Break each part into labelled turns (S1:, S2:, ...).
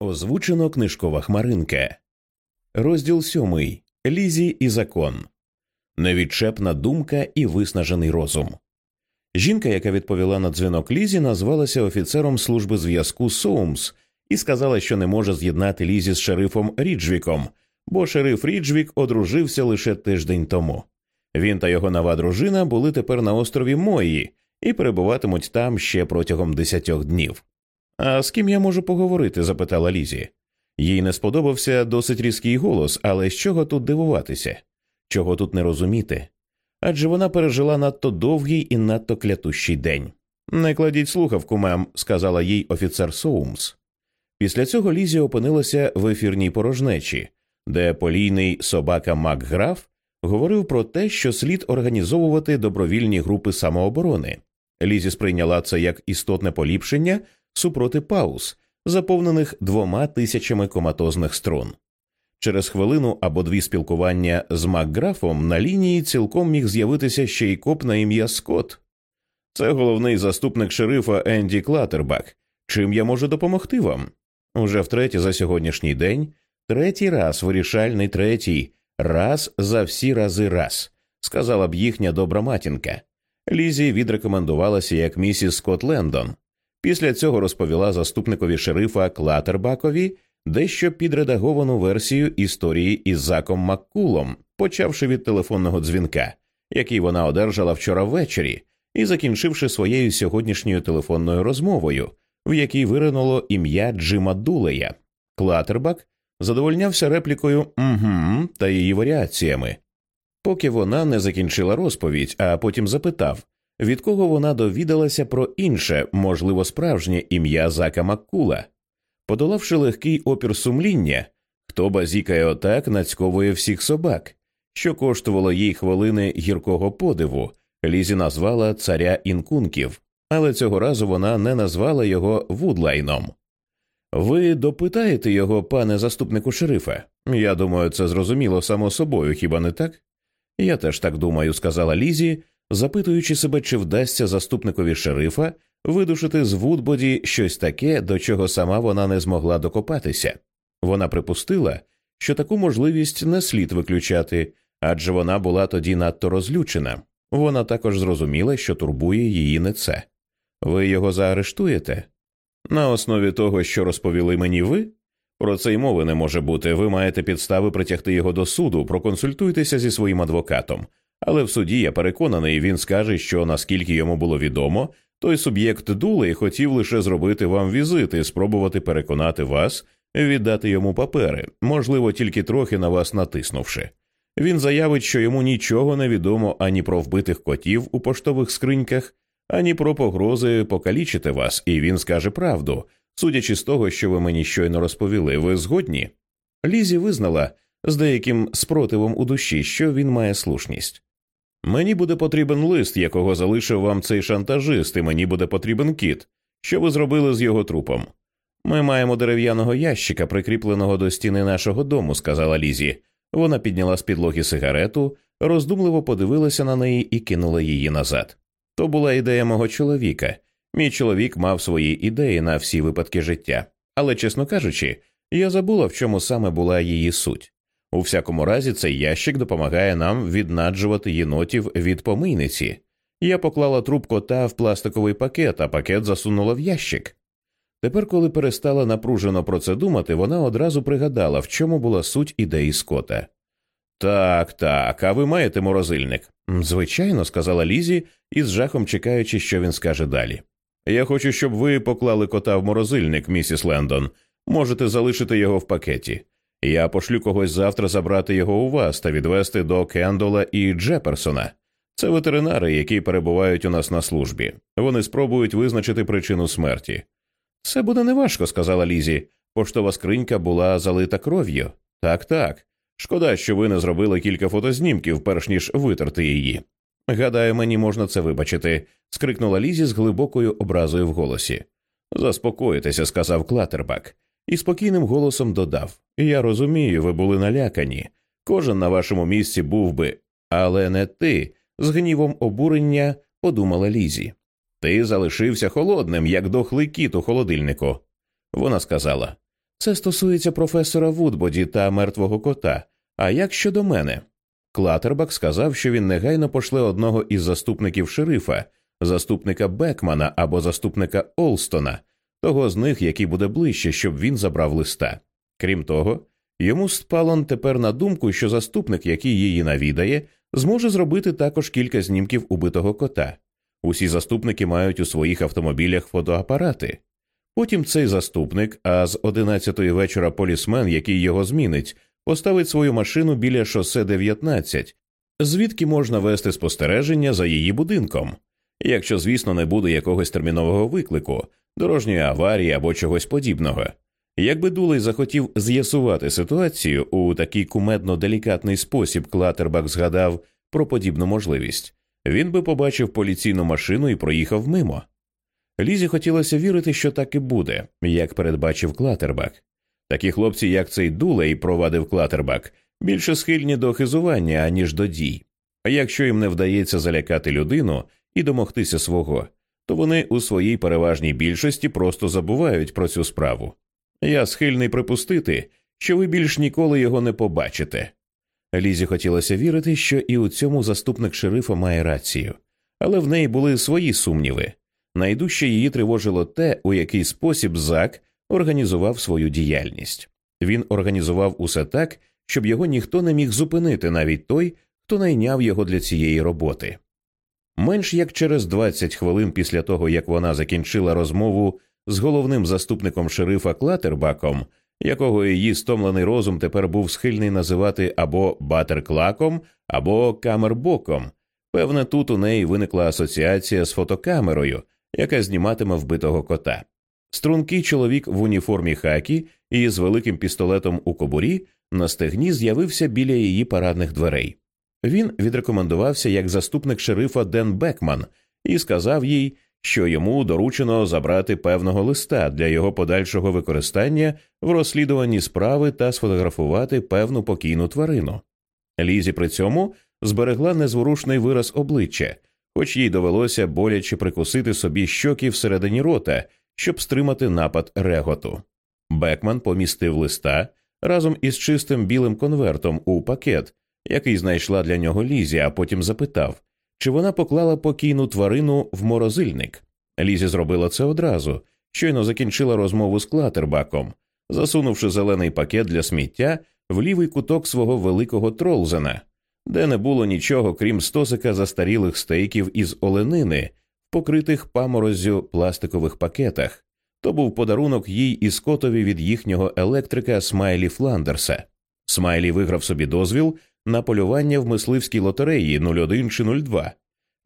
S1: Озвучено книжкова хмаринка. Розділ сьомий. Лізі і закон. Невідчепна думка і виснажений розум. Жінка, яка відповіла на дзвінок Лізі, назвалася офіцером служби зв'язку Соумс і сказала, що не може з'єднати Лізі з шерифом Ріджвіком, бо шериф Ріджвік одружився лише тиждень тому. Він та його нова дружина були тепер на острові Мауї і перебуватимуть там ще протягом десятьох днів. А з ким я можу поговорити? запитала Лізі. Їй не сподобався досить різкий голос, але з чого тут дивуватися, чого тут не розуміти? Адже вона пережила надто довгий і надто клятущий день. Не кладіть слухавку, мем, сказала їй офіцер Соумс. Після цього Лізі опинилася в ефірній порожнечі, де полійний собака Макграф говорив про те, що слід організовувати добровільні групи самооборони. Лізі сприйняла це як істотне поліпшення супроти пауз, заповнених двома тисячами коматозних струн. Через хвилину або дві спілкування з Макграфом на лінії цілком міг з'явитися ще й коп на ім'я Скотт. Це головний заступник шерифа Енді Клатербак. Чим я можу допомогти вам? Уже втретє за сьогоднішній день, третій раз вирішальний третій, раз за всі рази раз, сказала б їхня добра матінка. Лізі відрекомендувалася як місіс Скотт Лендон. Після цього розповіла заступникові шерифа Клатербакові дещо підредаговану версію історії із Заком Маккулом, почавши від телефонного дзвінка, який вона одержала вчора ввечері, і закінчивши своєю сьогоднішньою телефонною розмовою, в якій виринуло ім'я Джима Дулея. Клатербак задовольнявся реплікою «Угу» та її варіаціями, поки вона не закінчила розповідь, а потім запитав, від кого вона довідалася про інше, можливо, справжнє ім'я Зака Маккула. Подолавши легкий опір сумління, хто базікає отак, нацьковує всіх собак, що коштувало їй хвилини гіркого подиву, Лізі назвала царя інкунків, але цього разу вона не назвала його Вудлайном. Ви допитаєте його, пане заступнику шерифа? Я думаю, це зрозуміло само собою, хіба не так? Я теж так думаю, сказала Лізі, запитуючи себе, чи вдасться заступникові шерифа видушити з Вудбоді щось таке, до чого сама вона не змогла докопатися. Вона припустила, що таку можливість не слід виключати, адже вона була тоді надто розлючена. Вона також зрозуміла, що турбує її не це. Ви його заарештуєте? На основі того, що розповіли мені ви, про це й мови не може бути. Ви маєте підстави притягти його до суду, проконсультуйтеся зі своїм адвокатом. Але в суді я переконаний, він скаже, що наскільки йому було відомо, той суб'єкт Дулей хотів лише зробити вам візит і спробувати переконати вас віддати йому папери, можливо, тільки трохи на вас натиснувши. Він заявить, що йому нічого не відомо ані про вбитих котів у поштових скриньках, ані про погрози покалічити вас, і він скаже правду, судячи з того, що ви мені щойно розповіли, ви згодні. Лізі визнала з деяким спротивом у душі, що він має слушність. Мені буде потрібен лист, якого залишив вам цей шантажист, і мені буде потрібен кіт. Що ви зробили з його трупом? Ми маємо дерев'яного ящика, прикріпленого до стіни нашого дому, сказала Лізі. Вона підняла з підлоги сигарету, роздумливо подивилася на неї і кинула її назад. То була ідея мого чоловіка. Мій чоловік мав свої ідеї на всі випадки життя, але, чесно кажучи, я забула, в чому саме була її суть. У всякому разі, цей ящик допомагає нам віднаджувати єнотів від помийниці. Я поклала труп кота в пластиковий пакет, а пакет засунула в ящик. Тепер, коли перестала напружено про це думати, вона одразу пригадала, в чому була суть ідеї Скота. Так, так, а ви маєте морозильник? Звичайно, сказала Лізі, із жахом чекаючи, що він скаже далі. Я хочу, щоб ви поклали кота в морозильник, місіс Лендон. Можете залишити його в пакеті. Я пошлю когось завтра забрати його у вас та відвести до Кендола і Джеперсона. Це ветеринари, які перебувають у нас на службі. Вони спробують визначити причину смерті. Це буде неважко, сказала Лізі. Поштова скринька була залита кров'ю. Так, так. Шкода, що ви не зробили кілька фотознімків, перш ніж витерти її. Гадаю, мені можна це вибачити, скрикнула Лізі з глибокою образою в голосі. Заспокоїтеся, сказав Клатербак, і спокійним голосом додав Я розумію, ви були налякані. Кожен на вашому місці був би, але не ти, з гнівом обурення подумала Лізі. Ти залишився холодним, як дохлий кіт у холодильнику. Вона сказала Це стосується професора Вудбоді та мертвого кота. А як щодо мене? Клатербак сказав, що він негайно пошле одного із заступників шерифа, заступника Бекмана або заступника Олстона, того з них, який буде ближче, щоб він забрав листа. Крім того, йому спало тепер на думку, що заступник, який її навідає, зможе зробити також кілька знімків убитого кота. Усі заступники мають у своїх автомобілях фотоапарати. Потім цей заступник, а з одинадцятої вечора полісмен, який його змінить, поставить свою машину біля шосе 19, звідки можна вести спостереження за її будинком, якщо, звісно, не буде якогось термінового виклику, дорожньої аварії або чогось подібного. Якби Дулей захотів з'ясувати ситуацію у такий кумедно делікатний спосіб, Клатербак згадав про подібну можливість, він би побачив поліційну машину і проїхав мимо. Лізі хотілося вірити, що так і буде, як передбачив Клатербак. Такі хлопці, як цей Дулей, провадив Клатербак, більше схильні до хизування, аніж до дій. А якщо їм не вдається залякати людину і домогтися свого, то вони у своїй переважній більшості просто забувають про цю справу. Я схильний припустити, що ви більш ніколи його не побачите. Лізі хотілося вірити, що і у цьому заступник шерифа має рацію, але в неї були свої сумніви. Найдужче її тривожило те, у який спосіб Зак організував свою діяльність. Він організував усе так, щоб його ніхто не міг зупинити, навіть той, хто найняв його для цієї роботи. Менш як через 20 хвилин після того, як вона закінчила розмову з головним заступником шерифа Клатербаком, якого її стомлений розум тепер був схильний називати або Батерклаком, або Камербоком. Певне, тут у неї виникла асоціація з фотокамерою, яка зніматиме вбитого кота. Стрункий чоловік в уніформі хакі і з великим пістолетом у кобурі на стегні з'явився біля її парадних дверей. Він відрекомендувався як заступник шерифа Ден Бекман і сказав їй, що йому доручено забрати певного листа для його подальшого використання в розслідуванні справи та сфотографувати певну покійну тварину. Лізі при цьому зберегла незворушний вираз обличчя, хоч їй довелося боляче прикусити собі щоки всередині рота, щоб стримати напад реготу. Бекман помістив листа разом із чистим білим конвертом у пакет, який знайшла для нього Лізі, а потім запитав, чи вона поклала покійну тварину в морозильник. Лізі зробила це одразу, щойно закінчила розмову з клатербаком, засунувши зелений пакет для сміття в лівий куток свого великого тролзена, де не було нічого, крім стосика застарілих стейків із оленини, покритих памороззю пластикових пакетах. То був подарунок їй і скотові від їхнього електрика Смайлі Фландерса. Смайлі виграв собі дозвіл на полювання в мисливській лотереї 01 чи 02.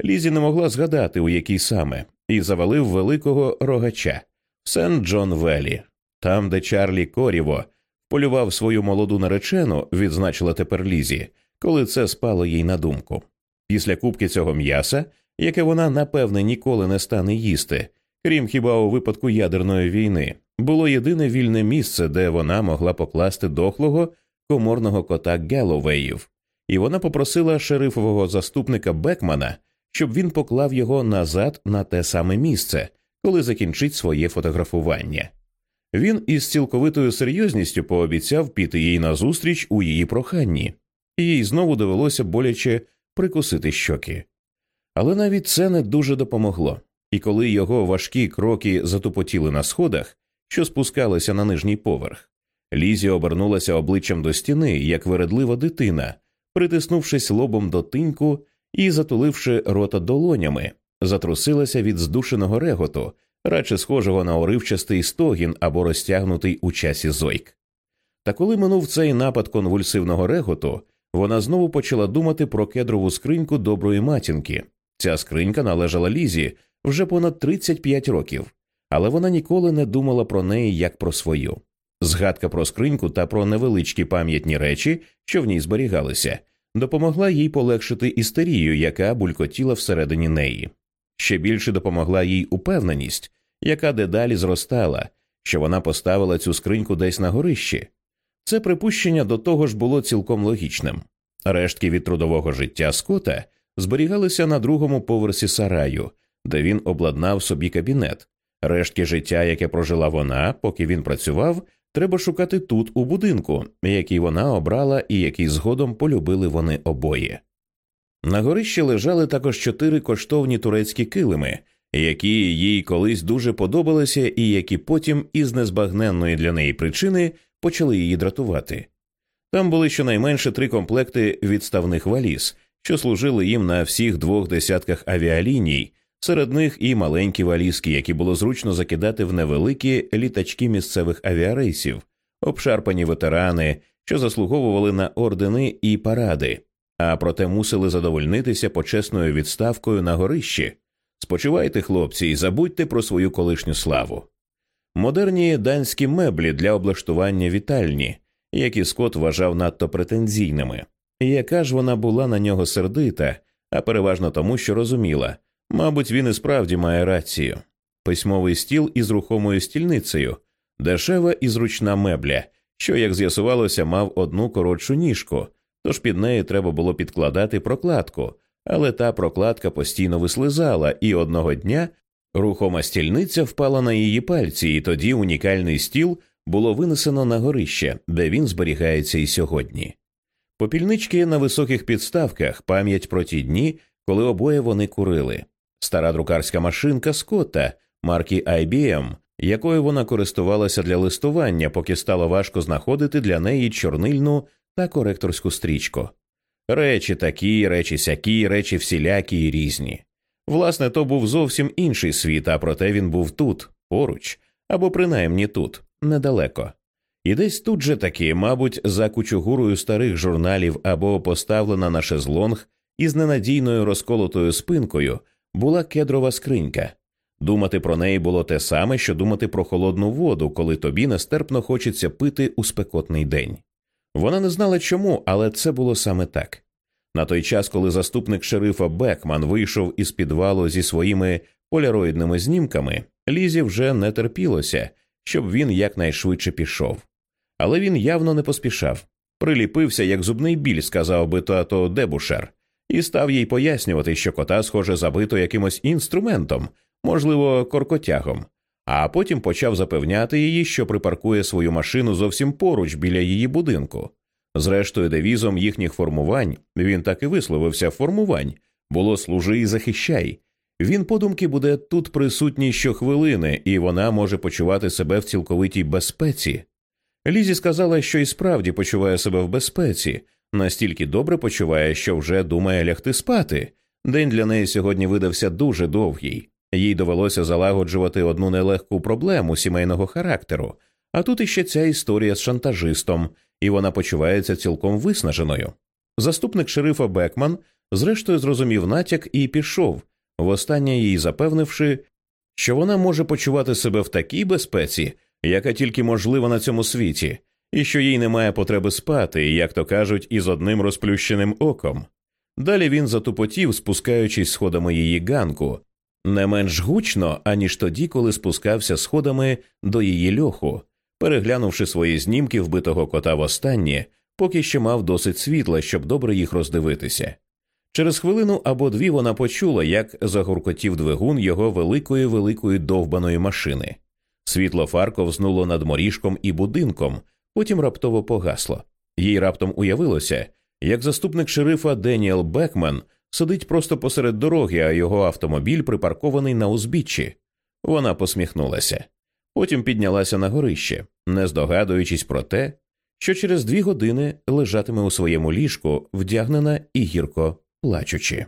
S1: Лізі не могла згадати, у якій саме, і завалив великого рогача в Сент Джон Велі, там, де Чарлі Коріво полював свою молоду наречену, відзначила тепер Лізі, коли це спало їй на думку. Після кубки цього м'яса, яке вона напевне ніколи не стане їсти, крім хіба у випадку ядерної війни, було єдине вільне місце, де вона могла покласти дохлого коморного кота Геловеїв, і вона попросила шерифового заступника Бекмана, щоб він поклав його назад на те саме місце, коли закінчить своє фотографування. Він із цілковитою серйозністю пообіцяв піти їй назустріч у її проханні, і їй знову довелося боляче прикусити щоки. Але навіть це не дуже допомогло, і коли його важкі кроки затупотіли на сходах, що спускалися на нижній поверх, Лізі обернулася обличчям до стіни, як вередлива дитина, притиснувшись лобом до тиньку і затуливши рота долонями, затрусилася від здушеного реготу, радше схожого на оривчастий стогін або розтягнутий у часі зойк. Та коли минув цей напад конвульсивного реготу, вона знову почала думати про кедрову скриньку доброї матінки. Ця скринька належала Лізі вже понад 35 років, але вона ніколи не думала про неї як про свою. Згадка про скриньку та про невеличкі пам'ятні речі, що в ній зберігалися, допомогла їй полегшити істерію, яка булькотіла всередині неї. Ще більше допомогла їй упевненість, яка дедалі зростала, що вона поставила цю скриньку десь на горищі. Це припущення до того ж було цілком логічним. Рештки від трудового життя Скота зберігалися на другому поверсі сараю, де він обладнав собі кабінет. Рештки життя, яке прожила вона, поки він працював, треба шукати тут, у будинку, який вона обрала і який згодом полюбили вони обоє. На горищі лежали також чотири коштовні турецькі килими, які їй колись дуже подобалися, і які потім із незбагненної для неї причини почали її дратувати. Там були щонайменше три комплекти відставних валіз, що служили їм на всіх двох десятках авіаліній, серед них і маленькі валізки, які було зручно закидати в невеликі літачки місцевих авіарейсів, обшарпані ветерани, що заслуговували на ордени і паради, а проте мусили задовольнитися почесною відставкою на горищі. Спочивайте, хлопці, і забудьте про свою колишню славу. Модерні данські меблі для облаштування вітальні, які Скот вважав надто претензійними, яка ж вона була на нього сердита, а переважно тому, що розуміла, мабуть, він і справді має рацію. Письмовий стіл із рухомою стільницею, дешева і зручна мебля, що, як з'ясувалося, мав одну коротшу ніжку, тож під неї треба було підкладати прокладку, але та прокладка постійно вислизала, і одного дня рухома стільниця впала на її пальці, і тоді унікальний стіл було винесено на горище, де він зберігається і сьогодні. Попільнички на високих підставках пам'ять про ті дні, коли обоє вони курили. Стара друкарська машинка Скотта марки IBM, якою вона користувалася для листування, поки стало важко знаходити для неї чорнильну та коректорську стрічку. Речі такі, речі сякі, речі всілякі і різні. Власне, то був зовсім інший світ, а проте він був тут, поруч, або принаймні тут, недалеко. І десь тут же таки, мабуть, за кучугурою старих журналів або поставлена на шезлонг із ненадійною розколотою спинкою була кедрова скринька. Думати про неї було те саме, що думати про холодну воду, коли тобі нестерпно хочеться пити у спекотний день. Вона не знала чому, але це було саме так. На той час, коли заступник шерифа Бекман вийшов із підвалу зі своїми поляроїдними знімками, Лізі вже не терпілося, щоб він якнайшвидше пішов. Але він явно не поспішав. Приліпився, як зубний біль, сказав би тато Дебушер, і став їй пояснювати, що кота, схоже, забито якимось інструментом, можливо, коркотягом, а потім почав запевняти її, що припаркує свою машину зовсім поруч біля її будинку. Зрештою, девізом їхніх формувань він так і висловився формувань було служи і захищай. Він подумки буде тут присутній щохвилини, і вона може почувати себе в цілковитій безпеці. Лізі сказала, що і справді почуває себе в безпеці, настільки добре почуває, що вже думає лягти спати. День для неї сьогодні видався дуже довгий. Їй довелося залагоджувати одну нелегку проблему сімейного характеру, а тут іще ця історія з шантажистом, і вона почувається цілком виснаженою. Заступник шерифа Бекман, зрештою, зрозумів натяк і пішов, востаннє їй запевнивши, що вона може почувати себе в такій безпеці, яка тільки можлива на цьому світі, і що їй немає потреби спати, як то кажуть, із одним розплющеним оком. Далі він затупотів, спускаючись сходами її ганку, не менш гучно, аніж тоді, коли спускався сходами до її льоху, переглянувши свої знімки вбитого кота востаннє, поки ще мав досить світла, щоб добре їх роздивитися. Через хвилину або дві вона почула, як загуркотів двигун його великої великої довбаної машини. Світло фар ковзнуло над моріжком і будинком, потім раптово погасло. Їй раптом уявилося, як заступник шерифа Деніел Бекмен сидить просто посеред дороги, а його автомобіль припаркований на узбіччі. Вона посміхнулася. Потім піднялася на горище, не здогадуючись про те, що через дві години лежатиме у своєму ліжку, вдягнена і гірко плачучи.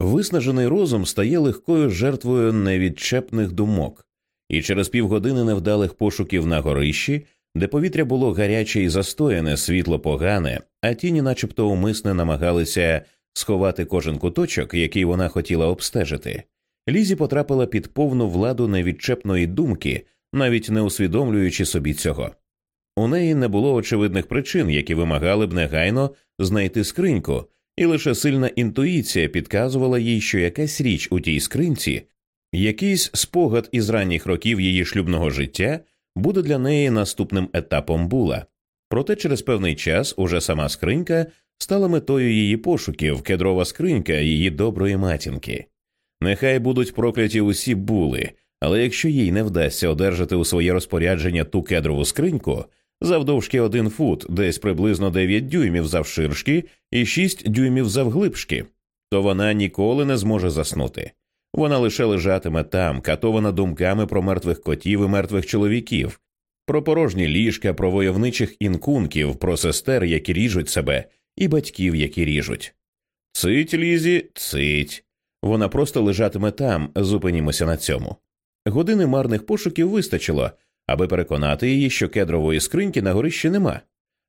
S1: Виснажений розум стає легкою жертвою невідчепних думок, і через півгодини невдалих пошуків на горищі, де повітря було гаряче і застояне, світло погане, а тіні, начебто, умисне намагалися сховати кожен куточок, який вона хотіла обстежити. Лізі потрапила під повну владу невідчепної думки, навіть не усвідомлюючи собі цього. У неї не було очевидних причин, які вимагали б негайно знайти скриньку, і лише сильна інтуїція підказувала їй, що якась річ у тій скринці, якийсь спогад із ранніх років її шлюбного життя буде для неї наступним етапом була. Проте через певний час уже сама скринька стала метою її пошуків кедрова скринька її доброї матінки. Нехай будуть прокляті усі були, Але якщо їй не вдасться одержати у своє розпорядження ту кедрову скриньку завдовжки один фут, десь приблизно 9 дюймів завширшки і 6 дюймів завглибшки, то вона ніколи не зможе заснути. Вона лише лежатиме там, катована думками про мертвих котів і мертвих чоловіків, про порожні ліжка, про войовничих інкунків, про сестер, які ріжуть себе, і батьків, які ріжуть. Цить, лізі, цить. Вона просто лежатиме там, зупинімося на цьому. Години марних пошуків вистачило, аби переконати її, що кедрової скриньки на горищі нема.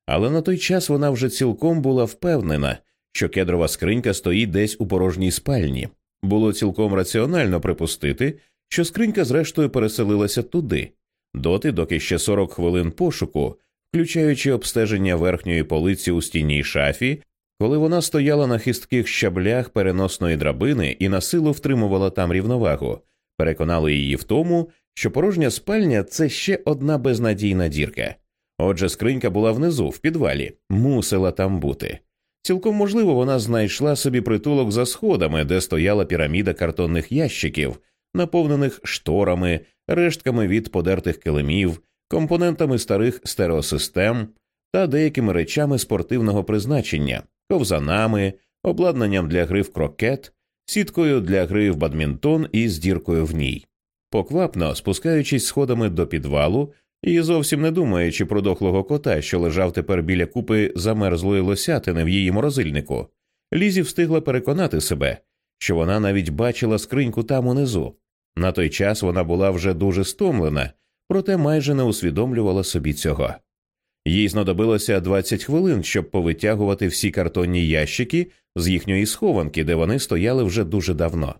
S1: Але на той час вона вже цілком була впевнена, що кедрова скринька стоїть десь у порожній спальні. Було цілком раціонально припустити, що скринька зрештою переселилася туди, доти, доки ще 40 хвилин пошуку, включаючи обстеження верхньої полиці у стінній шафі, коли вона стояла на хистких щаблях переносної драбини і на силу втримувала там рівновагу, переконали її в тому, що порожня спальня це ще одна безнадійна дірка. Отже, скринька була внизу, в підвалі, мусила там бути. Цілком можливо, вона знайшла собі притулок за сходами, де стояла піраміда картонних ящиків, наповнених шторами, рештками від подертих килимів, компонентами старих стереосистем та деякими речами спортивного призначення, ковзанами, обладнанням для гри в крокет, сіткою для гри в бадмінтон і з діркою в ній. Поквапно спускаючись сходами до підвалу і зовсім не думаючи про дохлого кота, що лежав тепер біля купи замерзлої лосятини в її морозильнику, Лізі встигла переконати себе, що вона навіть бачила скриньку там унизу. На той час вона була вже дуже стомлена, проте майже не усвідомлювала собі цього. Їй знадобилося 20 хвилин, щоб повитягувати всі картонні ящики з їхньої схованки, де вони стояли вже дуже давно.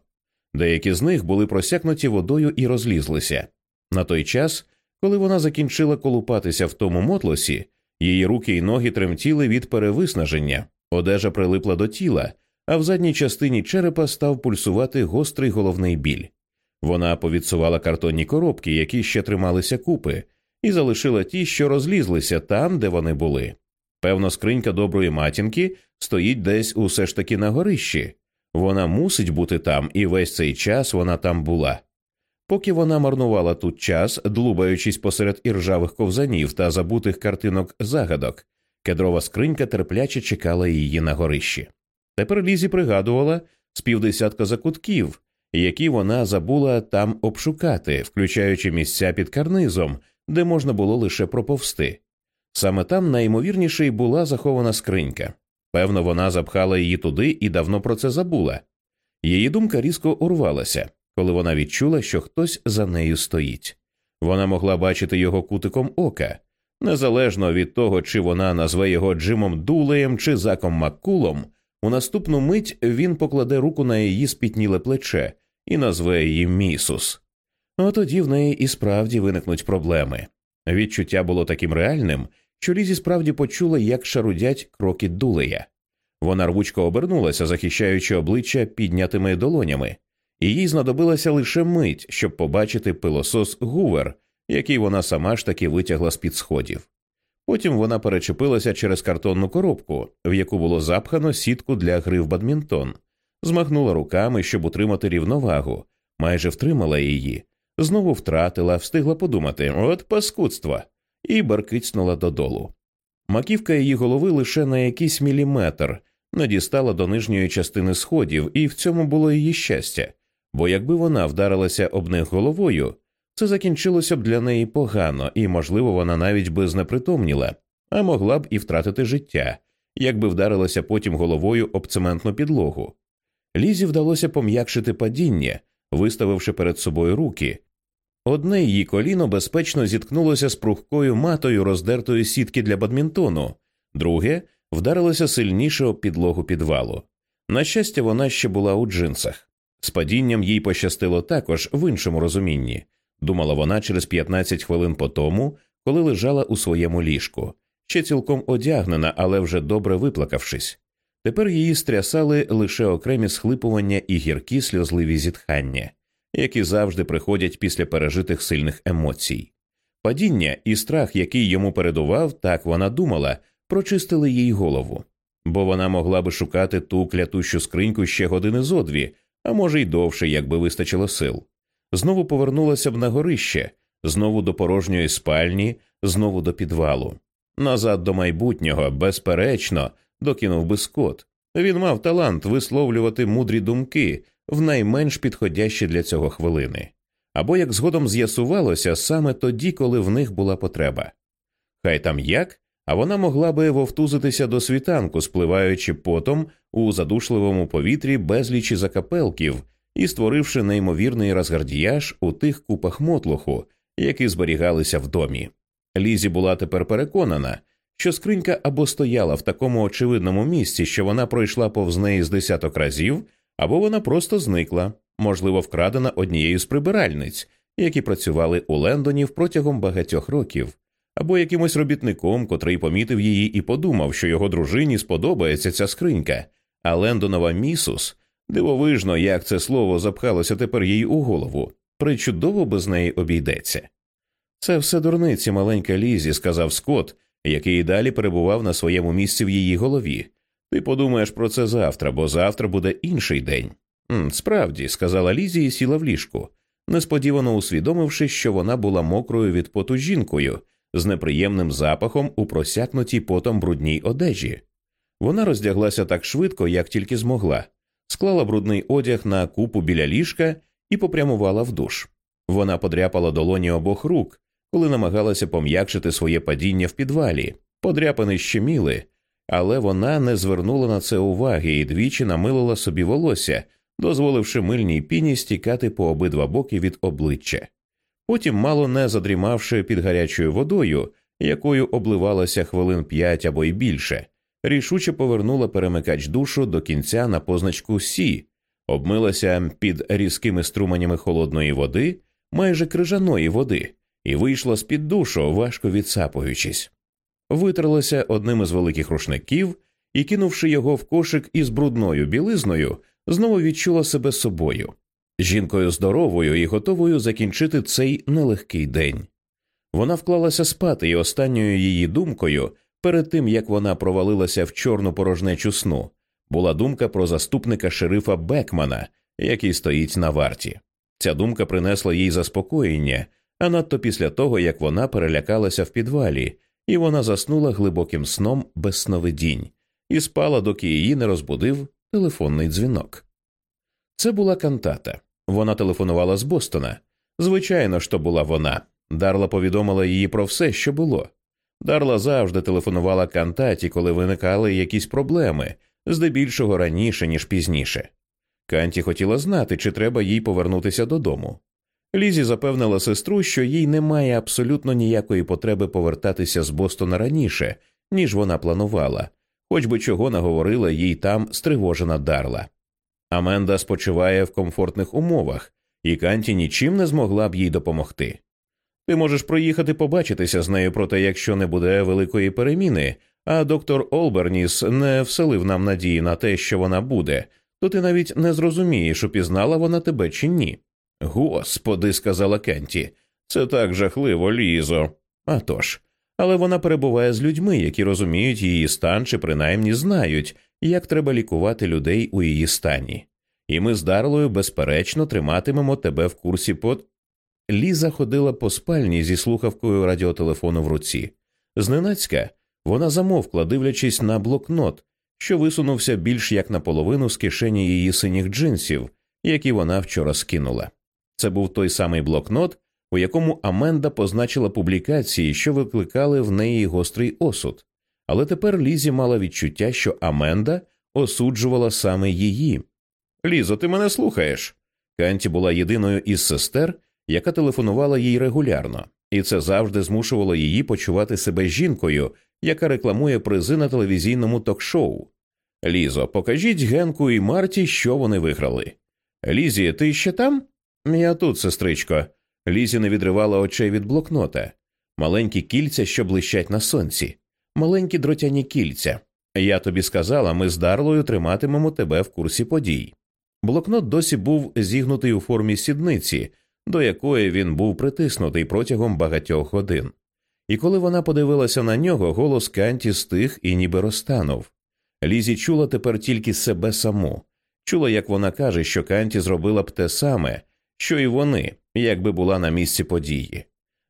S1: Деякі з них були просякнуті водою і розлізлися. На той час, коли вона закінчила колупатися в тому мотлосі, її руки й ноги тремтіли від перевиснаження, одежа прилипла до тіла, а в задній частині черепа став пульсувати гострий головний біль. Вона повідсувала картонні коробки, які ще трималися купи, і залишила ті, що розлізлися там, де вони були. Певно, скринька доброї матінки стоїть десь усе ж таки на горищі. Вона мусить бути там, і весь цей час вона там була. Поки вона марнувала тут час, длубаючись посеред іржавих ковзанів та забутих картинок загадок, кедрова скринька терпляче чекала її на горищі. Тепер Лізі пригадувала з півдесятка закутків, які вона забула там обшукати, включаючи місця під карнизом, де можна було лише проповсти. Саме там найімовірніше й була захована скринька. Певно, вона запхала її туди і давно про це забула. Її думка різко урвалася, коли вона відчула, що хтось за нею стоїть. Вона могла бачити його кутиком ока, незалежно від того, чи вона назве його Джимом Дулеєм чи Заком Маккулом, у наступну мить він покладе руку на її спітніле плече і назве її місус. Отоді в неї і справді виникнуть проблеми. Відчуття було таким реальним, що Лізі справді почула, як шарудять кроки дулея. Вона рвучко обернулася, захищаючи обличчя піднятими долонями, і їй знадобилася лише мить, щоб побачити пилосос гувер, який вона сама ж таки витягла з під сходів. Потім вона перечепилася через картонну коробку, в яку було запхано сітку для гри в бадмінтон, змахнула руками, щоб утримати рівновагу, майже втримала її, знову втратила, встигла подумати от паскудство, і баркицнула додолу. Маківка її голови лише на якийсь міліметр не дістала до нижньої частини сходів, і в цьому було її щастя, бо якби вона вдарилася об них головою, це закінчилося б для неї погано, і, можливо, вона навіть би знепритомніла, а могла б і втратити життя, якби вдарилася потім головою об цементну підлогу. Лізі вдалося пом'якшити падіння, виставивши перед собою руки. Одне її коліно безпечно зіткнулося з прухкою матою роздертої сітки для бадмінтону, друге вдарилося сильніше об підлогу підвалу. На щастя, вона ще була у джинсах. З падінням їй пощастило також в іншому розумінні, думала вона через 15 хвилин по тому, коли лежала у своєму ліжку, ще цілком одягнена, але вже добре виплакавшись. Тепер її стрясали лише окремі схлипування і гіркі сльозливі зітхання, які завжди приходять після пережитих сильних емоцій. Падіння і страх, який йому передував, так вона думала, прочистили їй голову, бо вона могла би шукати ту клятущу скриньку ще години зо дві, а може й довше, якби вистачило сил. знову повернулася б на горище, знову до порожньої спальні, знову до підвалу. Назад до майбутнього, безперечно, докинув би Скот. Він мав талант висловлювати мудрі думки в найменш підходящі для цього хвилини, або, як згодом з'ясувалося, саме тоді, коли в них була потреба. Хай там як, а вона могла би вовтузитися до світанку, спливаючи потом у задушливому повітрі безлічі закапелків і створивши неймовірний розгардіяж у тих купах мотлуху, які зберігалися в домі. Лізі була тепер переконана, що скринька або стояла в такому очевидному місці, що вона пройшла повз неї з десяток разів, або вона просто зникла, можливо, вкрадена однією з прибиральниць, які працювали у Лендоні протягом багатьох років, або якимось робітником, котрий помітив її і подумав, що його дружині сподобається ця скринька, а Лендонова місус дивовижно, як це слово запхалося тепер їй у голову, причудово без неї обійдеться. Це все дурниці, маленька Лізі, сказав Скотт, який далі перебував на своєму місці в її голові. Ти подумаєш про це завтра, бо завтра буде інший день. «М, Справді, сказала Лізі і сіла в ліжку, несподівано усвідомивши, що вона була мокрою від поту жінкою з неприємним запахом у просякнутій потом брудній одежі. Вона роздяглася так швидко, як тільки змогла, склала брудний одяг на купу біля ліжка і попрямувала в душ. Вона подряпала долоні обох рук, коли намагалася пом'якшити своє падіння в підвалі, подряпини щеміли, але вона не звернула на це уваги і двічі намилила собі волосся, дозволивши мильній піні стікати по обидва боки від обличчя. Потім, мало не задрімавши під гарячою водою, якою обливалася хвилин п'ять або й більше, рішуче повернула перемикач душу до кінця на позначку Сі, обмилася під різкими струменями холодної води, майже крижаної води, і вийшла з під душу, важко відсапуючись. Витерлася одним із великих рушників і, кинувши його в кошик із брудною білизною, знову відчула себе собою, жінкою здоровою і готовою закінчити цей нелегкий день. Вона вклалася спати, і останньою її думкою, перед тим як вона провалилася в чорну порожнечу сну, була думка про заступника шерифа Бекмана, який стоїть на варті. Ця думка принесла їй заспокоєння, а надто після того, як вона перелякалася в підвалі, і вона заснула глибоким сном без сновидінь і спала, доки її не розбудив телефонний дзвінок. Це була кантата. Вона телефонувала з Бостона. Звичайно, що була вона. Дарла повідомила її про все, що було. Дарла завжди телефонувала кантаті, коли виникали якісь проблеми, здебільшого раніше, ніж пізніше. Канті хотіла знати, чи треба їй повернутися додому. Лізі запевнила сестру, що їй немає абсолютно ніякої потреби повертатися з Бостона раніше, ніж вона планувала, хоч би чого наговорила їй там стривожена дарла. Аменда спочиває в комфортних умовах, і Канті нічим не змогла б їй допомогти. Ти можеш проїхати побачитися з нею, проте якщо не буде великої переміни, а доктор Олберніс не вселив нам надії на те, що вона буде, то ти навіть не зрозумієш, упізнала вона тебе чи ні. Господи, сказала Кенті, це так жахливо, лізо. «А тож. але вона перебуває з людьми, які розуміють її стан чи принаймні знають, як треба лікувати людей у її стані. І ми з Дарлою, безперечно, триматимемо тебе в курсі под. Ліза ходила по спальні зі слухавкою радіотелефону в руці. Зненацька вона замовкла, дивлячись на блокнот, що висунувся більш як наполовину з кишені її синіх джинсів, які вона вчора скинула. Це був той самий блокнот, у якому Аменда позначила публікації, що викликали в неї гострий осуд. Але тепер Лізі мала відчуття, що Аменда осуджувала саме її. Лізо, ти мене слухаєш? Канті була єдиною із сестер, яка телефонувала їй регулярно, і це завжди змушувало її почувати себе жінкою, яка рекламує призи на телевізійному ток-шоу. Лізо, покажіть Генку і Марті, що вони виграли. Лізі, ти ще там? Я тут, сестричко. Лізі не відривала очей від блокнота, маленькі кільця, що блищать на сонці, маленькі дротяні кільця. Я тобі сказала, ми з Дарлою триматимемо тебе в курсі подій. Блокнот досі був зігнутий у формі сідниці, до якої він був притиснутий протягом багатьох годин. І коли вона подивилася на нього, голос Канті стих і ніби розтанув. Лізі чула тепер тільки себе саму, чула, як вона каже, що Канті зробила б те саме, що і вони, якби була на місці події.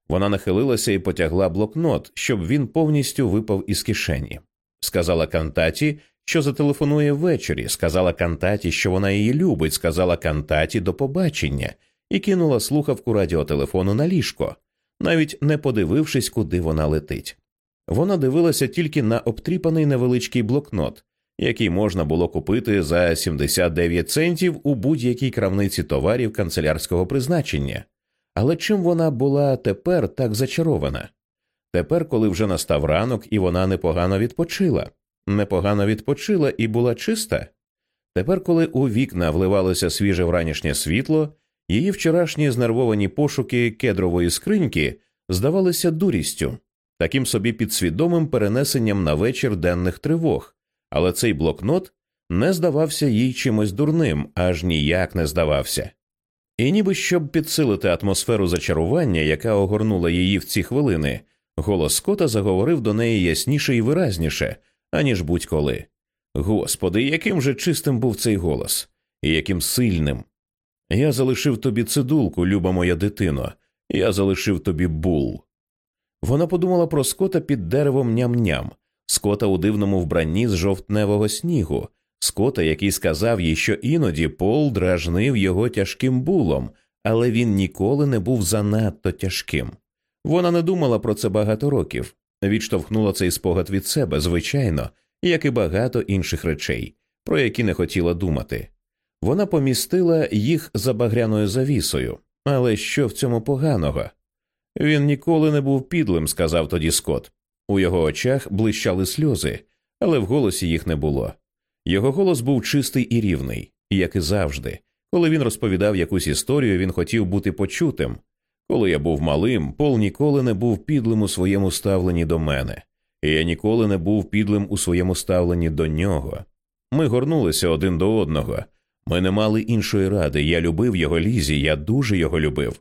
S1: Вона нахилилася і потягла блокнот, щоб він повністю випав із кишені. Сказала Кантаті, що зателефонує ввечері, сказала Кантаті, що вона її любить, сказала Кантаті до побачення і кинула слухавку радіотелефону на ліжко, навіть не подивившись, куди вона летить. Вона дивилася тільки на обтріпаний невеличкий блокнот, який можна було купити за 79 центів у будь-якій крамниці товарів канцелярського призначення. Але чим вона була тепер так зачарована? Тепер, коли вже настав ранок, і вона непогано відпочила, непогано відпочила і була чиста. Тепер, коли у вікна вливалося свіже вранішнє світло, її вчорашні знервовані пошуки кедрової скриньки здавалися дурістю, таким собі підсвідомим перенесенням на вечір денних тривог, але цей блокнот не здавався їй чимось дурним, аж ніяк не здавався. І ніби щоб підсилити атмосферу зачарування, яка огорнула її в ці хвилини, голос Скота заговорив до неї ясніше і виразніше, аніж будь-коли. Господи, яким же чистим був цей голос, і яким сильним. Я залишив тобі цидулку, люба моя дитино, я залишив тобі бул. Вона подумала про скота під деревом ням-ням, скота у дивному вбранні з жовтневого снігу, скота, який сказав їй, що іноді Пол дражнив його тяжким булом, але він ніколи не був занадто тяжким. Вона не думала про це багато років, відштовхнула цей спогад від себе, звичайно, як і багато інших речей, про які не хотіла думати. Вона помістила їх за багряною завісою, але що в цьому поганого? Він ніколи не був підлим, сказав тоді Скот. У його очах блищали сльози, але в голосі їх не було. Його голос був чистий і рівний, як і завжди. Коли він розповідав якусь історію, він хотів бути почутим. Коли я був малим, Пол ніколи не був підлим у своєму ставленні до мене, і я ніколи не був підлим у своєму ставленні до нього. Ми горнулися один до одного. Ми не мали іншої ради. Я любив його лізі, я дуже його любив.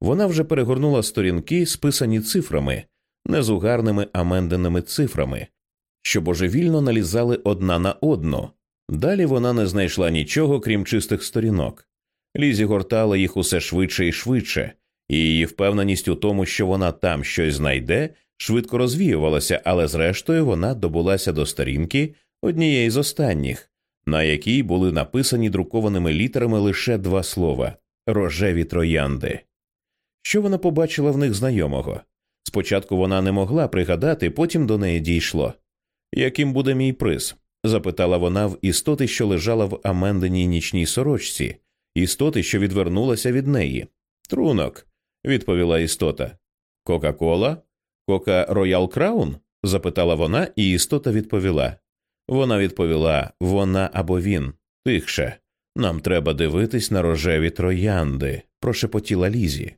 S1: Вона вже перегорнула сторінки, списані цифрами, не з угарними аменденими цифрами, що божевільно налізали одна на одну. Далі вона не знайшла нічого, крім чистих сторінок. Лізі гортала їх усе швидше і швидше, і її впевненість у тому, що вона там щось знайде, швидко розвіювалася, але зрештою вона добулася до сторінки однієї з останніх, на якій були написані друкованими літерами лише два слова рожеві троянди. Що вона побачила в них знайомого? Спочатку вона не могла пригадати, потім до неї дійшло. Яким буде мій приз? запитала вона в істоти, що лежала в Амандиній нічній сорочці, істоти, що відвернулася від неї. Трунок, відповіла істота. Кока Кола? Кока Роял Краун? запитала вона, і істота відповіла. Вона відповіла вона або він. Тихше. Нам треба дивитись на рожеві троянди, прошепотіла Лізі.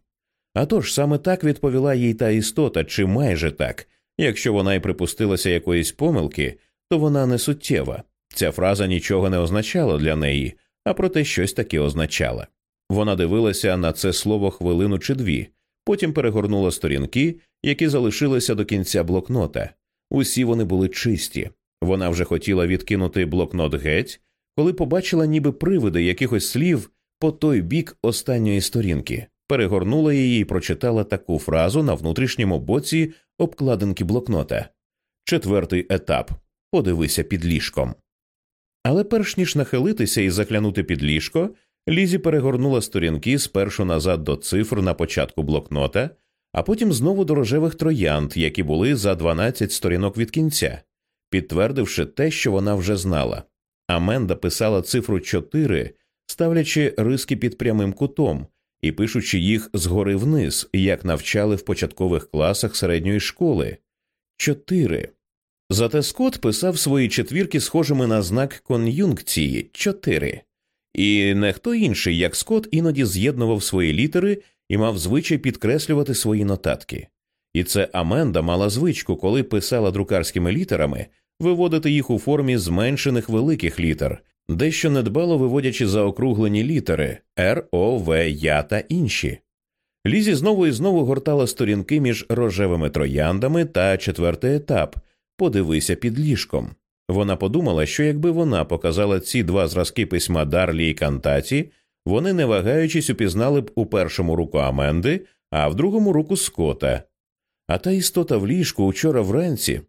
S1: Атож саме так відповіла їй та істота, чи майже так. Якщо вона й припустилася якоїсь помилки, то вона не суттєва. Ця фраза нічого не означала для неї, а проте щось таке означала. Вона дивилася на це слово хвилину чи дві, потім перегорнула сторінки, які залишилися до кінця блокнота. Усі вони були чисті. Вона вже хотіла відкинути блокнот геть, коли побачила ніби привиди якихось слів по той бік останньої сторінки перегорнула її і прочитала таку фразу на внутрішньому боці обкладинки блокнота. Четвертий етап подивися під ліжком. Але перш ніж нахилитися і заклянути під ліжко, Лізі перегорнула сторінки спершу назад до цифр на початку блокнота, а потім знову до рожевих троянд, які були за 12 сторінок від кінця, підтвердивши те, що вона вже знала. Аменда писала цифру 4, ставлячи риски під прямим кутом, і пишучи їх згори вниз, як навчали в початкових класах середньої школи. Чотири. Зате Скотт писав свої четвірки схожими на знак кон'юнкції чотири. І не хто інший, як Скотт, іноді з'єднував свої літери і мав звичай підкреслювати свої нотатки. І це Аменда мала звичку, коли писала друкарськими літерами, виводити їх у формі зменшених великих літер, дещо недбало виводячи заокруглені літери Р, О, В, Я та інші. Лізі знову і знову гортала сторінки між рожевими трояндами та четвертий етап подивися під ліжком. Вона подумала, що якби вона показала ці два зразки письма Дарлі і Кантаті, вони, не вагаючись, упізнали б у першому руку Аменди, а в другому руку Скота. А та істота в ліжку учора вранці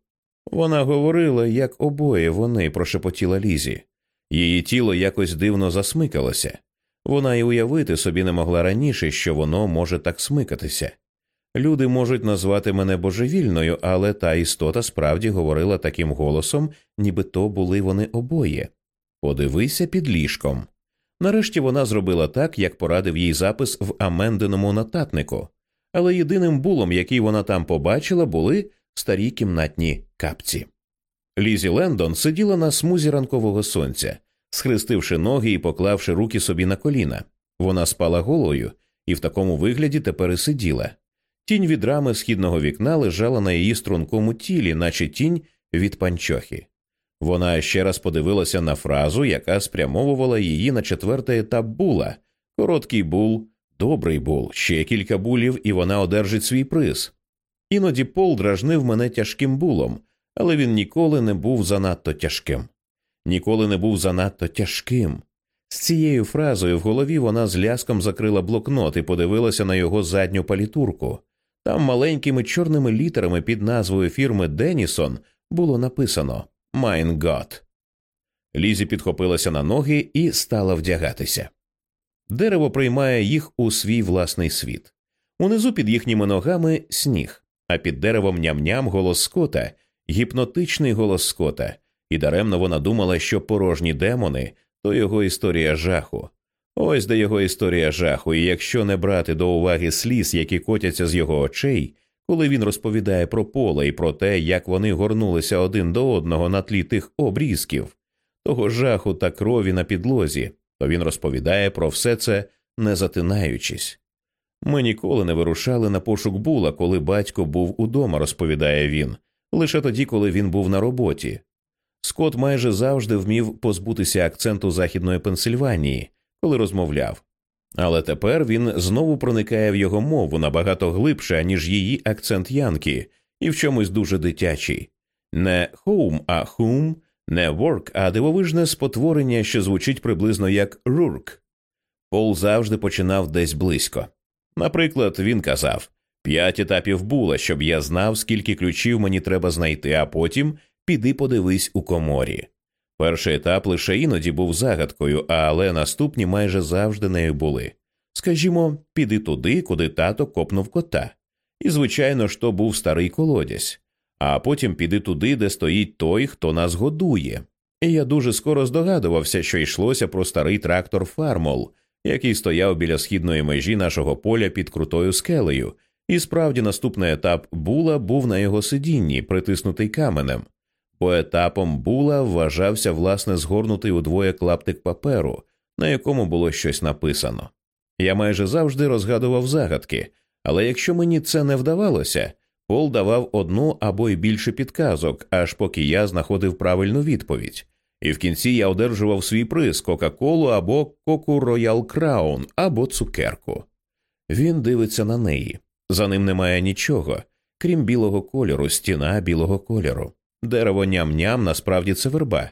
S1: вона говорила, як обоє вони прошепотіла лізі. Її тіло якось дивно засмикалося. Вона й уявити собі не могла раніше, що воно може так смикатися. Люди можуть назвати мене божевільною, але та істота справді говорила таким голосом, ніби то були вони обоє. Подивися під ліжком. Нарешті вона зробила так, як порадив їй запис в Амендиному нотатнику, але єдиним булом, який вона там побачила, були старі кімнатні капці. Лізі Лендон сиділа на смузі ранкового сонця, схрестивши ноги і поклавши руки собі на коліна. Вона спала голою і в такому вигляді тепер і сиділа. Тінь від рами східного вікна лежала на її стрункому тілі, наче тінь від панчохи. Вона ще раз подивилася на фразу, яка спрямовувала її на четвертий етап була короткий бул, добрий бул, ще кілька булів, і вона одержить свій приз. Іноді Пол дражнив мене тяжким булом, але він ніколи не був занадто тяжким. Ніколи не був занадто тяжким. З цією фразою в голові вона з ляском закрила блокнот і подивилася на його задню палітурку. Там маленькими чорними літерами під назвою фірми Денісон було написано «Mein Gott». Лізі підхопилася на ноги і стала вдягатися. Дерево приймає їх у свій власний світ. Унизу під їхніми ногами сніг, а під деревом ням-ням голос скота, гіпнотичний голос скота, і даремно вона думала, що порожні демони то його історія жаху. Ось де його історія жаху, і якщо не брати до уваги сліз, які котяться з його очей, коли він розповідає про поле і про те, як вони горнулися один до одного на тлі тих обрізків, того жаху та крові на підлозі, то він розповідає про все це, не затинаючись. Ми ніколи не вирушали на пошук була, коли батько був удома, розповідає він, лише тоді, коли він був на роботі. Скот майже завжди вмів позбутися акценту Західної Пенсильванії, коли розмовляв. Але тепер він знову проникає в його мову набагато глибше, ніж її акцент Янки, і в чомусь дуже дитячий. Не «home», а «hum», не «work», а дивовижне спотворення, що звучить приблизно як «рурк». Пол завжди починав десь близько. Наприклад, він казав п'ять етапів була, щоб я знав, скільки ключів мені треба знайти, а потім піди подивись у коморі. Перший етап лише іноді був загадкою, але наступні майже завжди нею були. Скажімо, піди туди, куди тато копнув кота. І, звичайно ж, то був старий колодязь, а потім піди туди, де стоїть той, хто нас годує. І я дуже скоро здогадувався, що йшлося про старий трактор Фармол, який стояв біля східної межі нашого поля під крутою скелею, і справді наступний етап була був на його сидінні, притиснутий каменем бо етапом була вважався власне згорнутий удвоє клаптик паперу, на якому було щось написано. Я майже завжди розгадував загадки, але якщо мені це не вдавалося, Пол давав одну або й більше підказок, аж поки я знаходив правильну відповідь. І в кінці я одержував свій приз Кока-Колу або Коку Роял Краун або цукерку. Він дивиться на неї. За ним немає нічого, крім білого кольору, стіна білого кольору. Дерево ням-ням насправді це верба,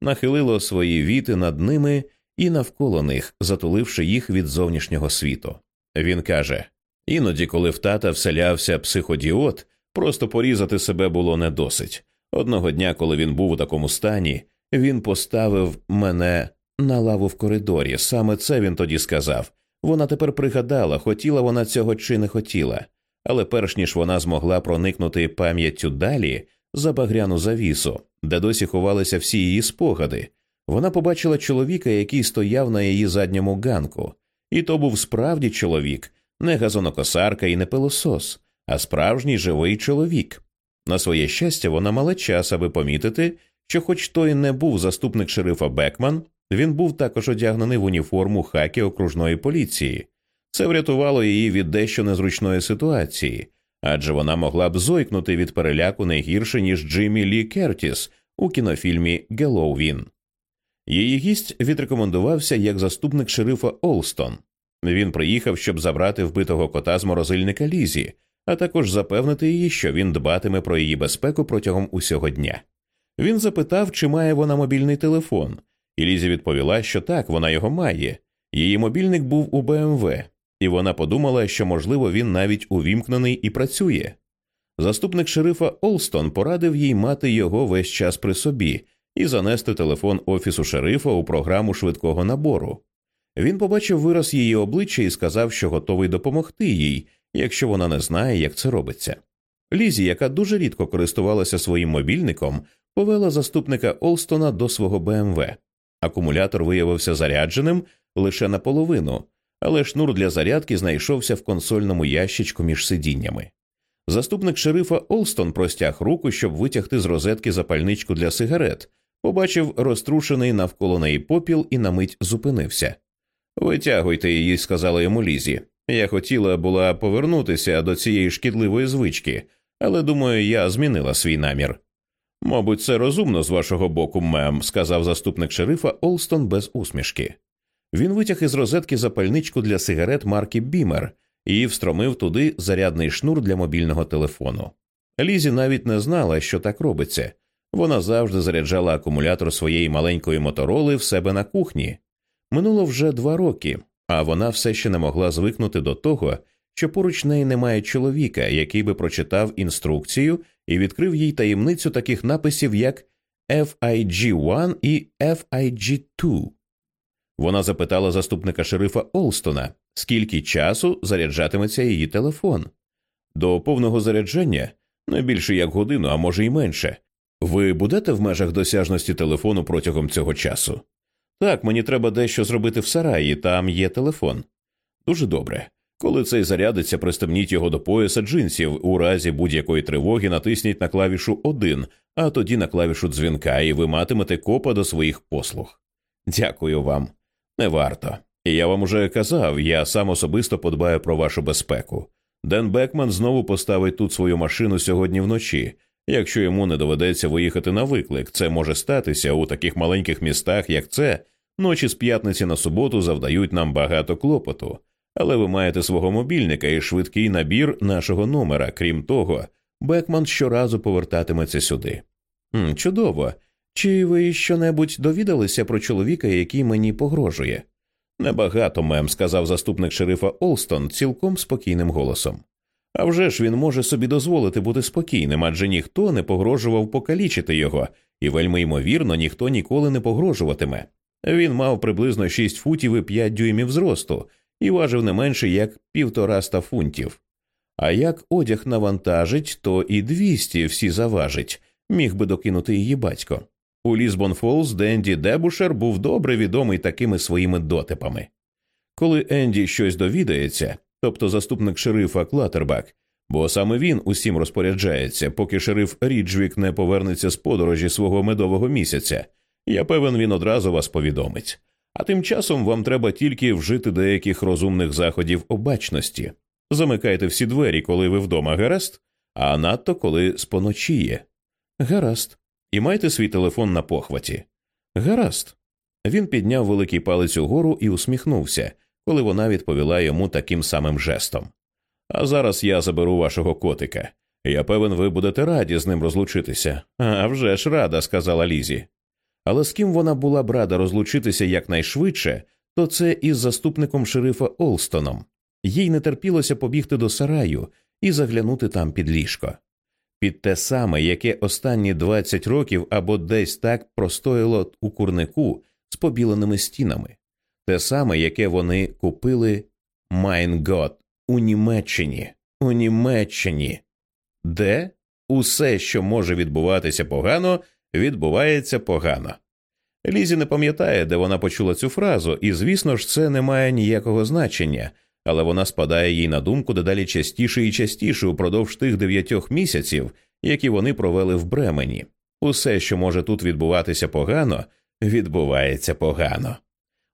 S1: нахилило свої віти над ними і навколо них, затуливши їх від зовнішнього світу. Він каже іноді, коли в тата вселявся психодіот, просто порізати себе було не досить. Одного дня, коли він був у такому стані, він поставив мене на лаву в коридорі. Саме це він тоді сказав. Вона тепер пригадала, хотіла вона цього чи не хотіла, але перш ніж вона змогла проникнути пам'яттю далі за багряну завісу, де досі ховалися всі її спогади. Вона побачила чоловіка, який стояв на її задньому ганку, і то був справді чоловік, не газонокосарка і не пилосос, а справжній живий чоловік. На своє щастя, вона мала час, аби помітити, що, хоч той не був заступник шерифа Бекман, він був також одягнений в уніформу хакі окружної поліції. Це врятувало її від дещо незручної ситуації, адже вона могла б зойкнути від переляку не гірше, ніж Джиммі Лі Кертіс у кінофільмі Геловін. Її гість відрекомендувався як заступник шерифа Олстон. Він приїхав, щоб забрати вбитого кота з морозильника Лізі, а також запевнити її, що він дбатиме про її безпеку протягом усього дня. Він запитав, чи має вона мобільний телефон, і Лізі відповіла, що так, вона його має, Її мобільник був у БМВ, і вона подумала, що, можливо, він навіть увімкнений і працює. Заступник шерифа Олстон порадив їй мати його весь час при собі і занести телефон офісу шерифа у програму швидкого набору. Він побачив вираз її обличчя і сказав, що готовий допомогти їй, якщо вона не знає, як це робиться. Лізі, яка дуже рідко користувалася своїм мобільником, повела заступника Олстона до свого БМВ. Акумулятор виявився зарядженим лише наполовину, але шнур для зарядки знайшовся в консольному ящичку між сидіннями. Заступник шерифа Олстон простяг руку, щоб витягти з розетки запальничку для сигарет, побачив розтрушений навколо неї попіл і на мить зупинився. Витягуйте її, сказала йому Лізі. Я хотіла була повернутися до цієї шкідливої звички, але думаю, я змінила свій намір. Мабуть, це розумно з вашого боку, мем, сказав заступник шерифа Олстон без усмішки. Він витяг із розетки запальничку для сигарет марки Бімер і встромив туди зарядний шнур для мобільного телефону. Лізі навіть не знала, що так робиться. Вона завжди заряджала акумулятор своєї маленької мотороли в себе на кухні. Минуло вже два роки, а вона все ще не могла звикнути до того, що поруч неї немає чоловіка, який би прочитав інструкцію і відкрив їй таємницю таких написів, як FIG1 і FIG2. Вона запитала заступника шерифа Олстона, скільки часу заряджатиметься її телефон. До повного заряджання не більше як годину, а може й менше. Ви будете в межах досяжності телефону протягом цього часу? Так, мені треба дещо зробити в сараї, там є телефон. Дуже добре. Коли цей зарядиться, пристебніть його до пояса джинсів. У разі будь-якої тривоги натисніть на клавішу 1, а тоді на клавішу дзвінка, і ви матимете копа до своїх послуг. Дякую вам. Не варто. І я вам уже казав, я сам особисто подбаю про вашу безпеку. Ден Бекман знову поставить тут свою машину сьогодні вночі. Якщо йому не доведеться виїхати на виклик, це може статися у таких маленьких містах, як це, ночі з п'ятниці на суботу завдають нам багато клопоту але ви маєте свого мобільника і швидкий набір нашого номера. Крім того, Бекман щоразу повертатиметься сюди. Чудово. Чи ви щонебудь довідалися про чоловіка, який мені погрожує? Небагато мем, сказав заступник шерифа Олстон цілком спокійним голосом. А вже ж він може собі дозволити бути спокійним, адже ніхто не погрожував покалічити його, і вельми ймовірно, ніхто ніколи не погрожуватиме. Він мав приблизно 6 футів і 5 дюймів зросту, і важив не менше як півтораста фунтів. А як одяг навантажить, то і двісті всі заважить, міг би докинути її батько. У Лізбон Фолз Денді Дебушер був добре відомий такими своїми дотепами. Коли Енді щось довідається, тобто заступник шерифа Клатербак, бо саме він усім розпоряджається, поки шериф Ріджвік не повернеться з подорожі свого медового місяця, я певен, він одразу вас повідомить. А тим часом вам треба тільки вжити деяких розумних заходів обачності. Замикайте всі двері, коли ви вдома гаразд, а надто коли споночіє. Гаразд. І майте свій телефон на похваті. Гаразд. Він підняв великий палець угору і усміхнувся, коли вона відповіла йому таким самим жестом. А зараз я заберу вашого котика. Я певен, ви будете раді з ним розлучитися. «А вже ж рада, сказала Лізі. Але з ким вона була б рада розлучитися якнайшвидше, то це із заступником шерифа Олстоном. Їй не терпілося побігти до сараю і заглянути там під ліжко. Під те саме, яке останні 20 років або десь так простояло у курнику з побіленими стінами, те саме, яке вони купили mein Gott у Німеччині, у Німеччині, де усе, що може відбуватися погано, відбувається погано. Лізі не пам'ятає, де вона почула цю фразу, і, звісно ж, це не має ніякого значення, але вона спадає їй на думку дедалі частіше і частіше упродовж тих дев'ятьох місяців, які вони провели в Бремені. Усе, що може тут відбуватися погано, відбувається погано.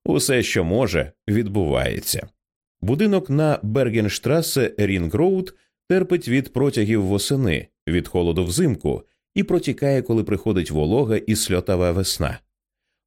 S1: Усе, що може, відбувається. Будинок на Бергенштрасе Рінгроуд терпить від протягів восени, від холоду взимку і протікає, коли приходить волога і сльотава весна.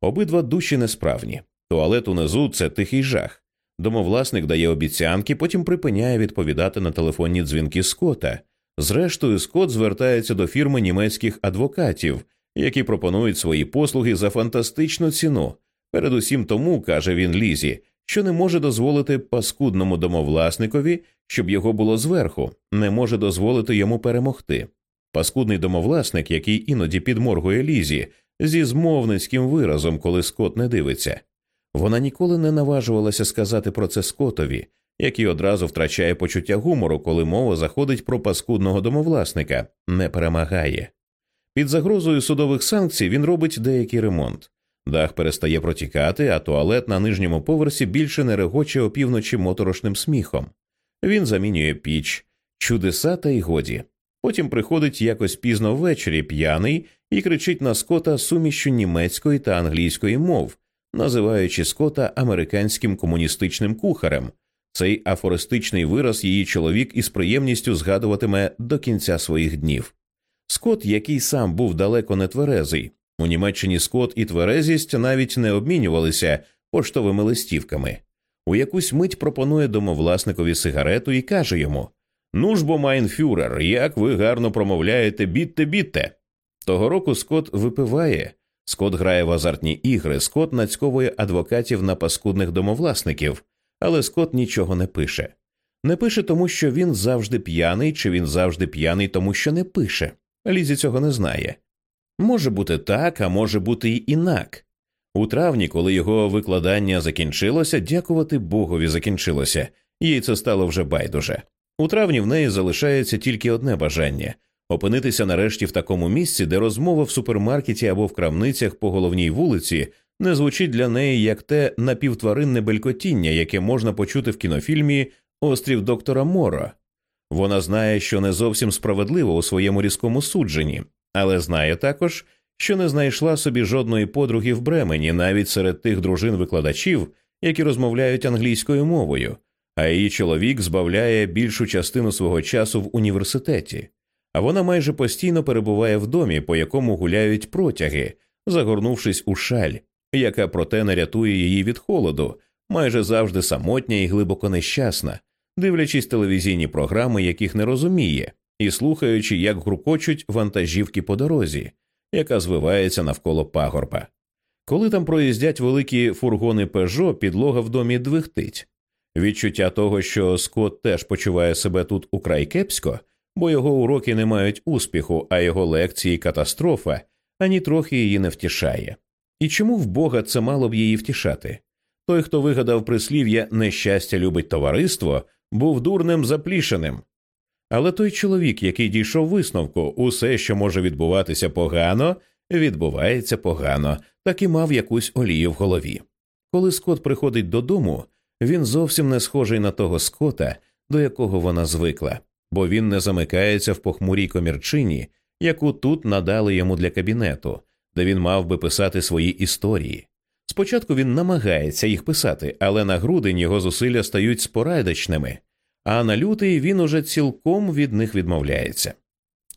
S1: Обидва душі несправні. Туалет унизу це тихий жах. Домовласник дає обіцянки, потім припиняє відповідати на телефонні дзвінки Скота. Зрештою, Скот звертається до фірми німецьких адвокатів, які пропонують свої послуги за фантастичну ціну. Передусім тому, каже він Лізі, що не може дозволити паскудному домовласникові, щоб його було зверху, не може дозволити йому перемогти. Паскудний домовласник, який іноді підморгує лізі зі змовницьким виразом, коли Скот не дивиться. Вона ніколи не наважувалася сказати про це Скотові, який одразу втрачає почуття гумору, коли мова заходить про паскудного домовласника, не перемагає. Під загрозою судових санкцій він робить деякий ремонт. Дах перестає протікати, а туалет на нижньому поверсі більше не регоче опівночі моторошним сміхом. Він замінює піч, чудеса та й годі. Потім приходить якось пізно ввечері п'яний і кричить на скота сумішю німецької та англійської мов, називаючи скота американським комуністичним кухарем. Цей афористичний вираз її чоловік із приємністю згадуватиме до кінця своїх днів. Скот, який сам був далеко не тверезий, у Німеччині Скот і тверезість навіть не обмінювалися поштовими листівками. У якусь мить пропонує домовласникові сигарету і каже йому Ну ж бо, mein Führer, як ви гарно промовляєте, bitte, bitte. Того року Скот випиває, Скот грає в азартні ігри, Скот нацьковує адвокатів на паскудних домовласників, але Скот нічого не пише. Не пише тому, що він завжди п'яний, чи він завжди п'яний, тому що не пише. Лізі цього не знає. Може бути так, а може бути й інак. У травні, коли його викладання закінчилося, дякувати Богові закінчилося, їй це стало вже байдуже. У травні в неї залишається тільки одне бажання опинитися нарешті в такому місці, де розмова в супермаркеті або в крамницях по головній вулиці не звучить для неї як те напівтваринне белькотіння, яке можна почути в кінофільмі Острів доктора Мора. Вона знає, що не зовсім справедливо у своєму різкому судженні, але знає також, що не знайшла собі жодної подруги в Бремені навіть серед тих дружин викладачів, які розмовляють англійською мовою, а її чоловік збавляє більшу частину свого часу в університеті, вона майже постійно перебуває в домі, по якому гуляють протяги, загорнувшись у шаль, яка проте не рятує її від холоду, майже завжди самотня і глибоко нещасна, дивлячись телевізійні програми, яких не розуміє, і слухаючи, як грукочуть вантажівки по дорозі, яка звивається навколо пагорба. Коли там проїздять великі фургони Пежо, підлога в домі двихтить. Відчуття того, що Скотт теж почуває себе тут украй кепсько, бо його уроки не мають успіху, а його лекції катастрофа, ані трохи її не втішає. І чому в Бога це мало б її втішати? Той, хто вигадав прислів'я нещастя любить товариство, був дурним заплішеним. Але той чоловік, який дійшов висновку, усе, що може відбуватися погано, відбувається погано, так і мав якусь олію в голові. Коли Скот приходить додому, він зовсім не схожий на того скота, до якого вона звикла, бо він не замикається в похмурій комірчині, яку тут надали йому для кабінету, де він мав би писати свої історії. Спочатку він намагається їх писати, але на грудень його зусилля стають спорадичними, а на лютий він уже цілком від них відмовляється.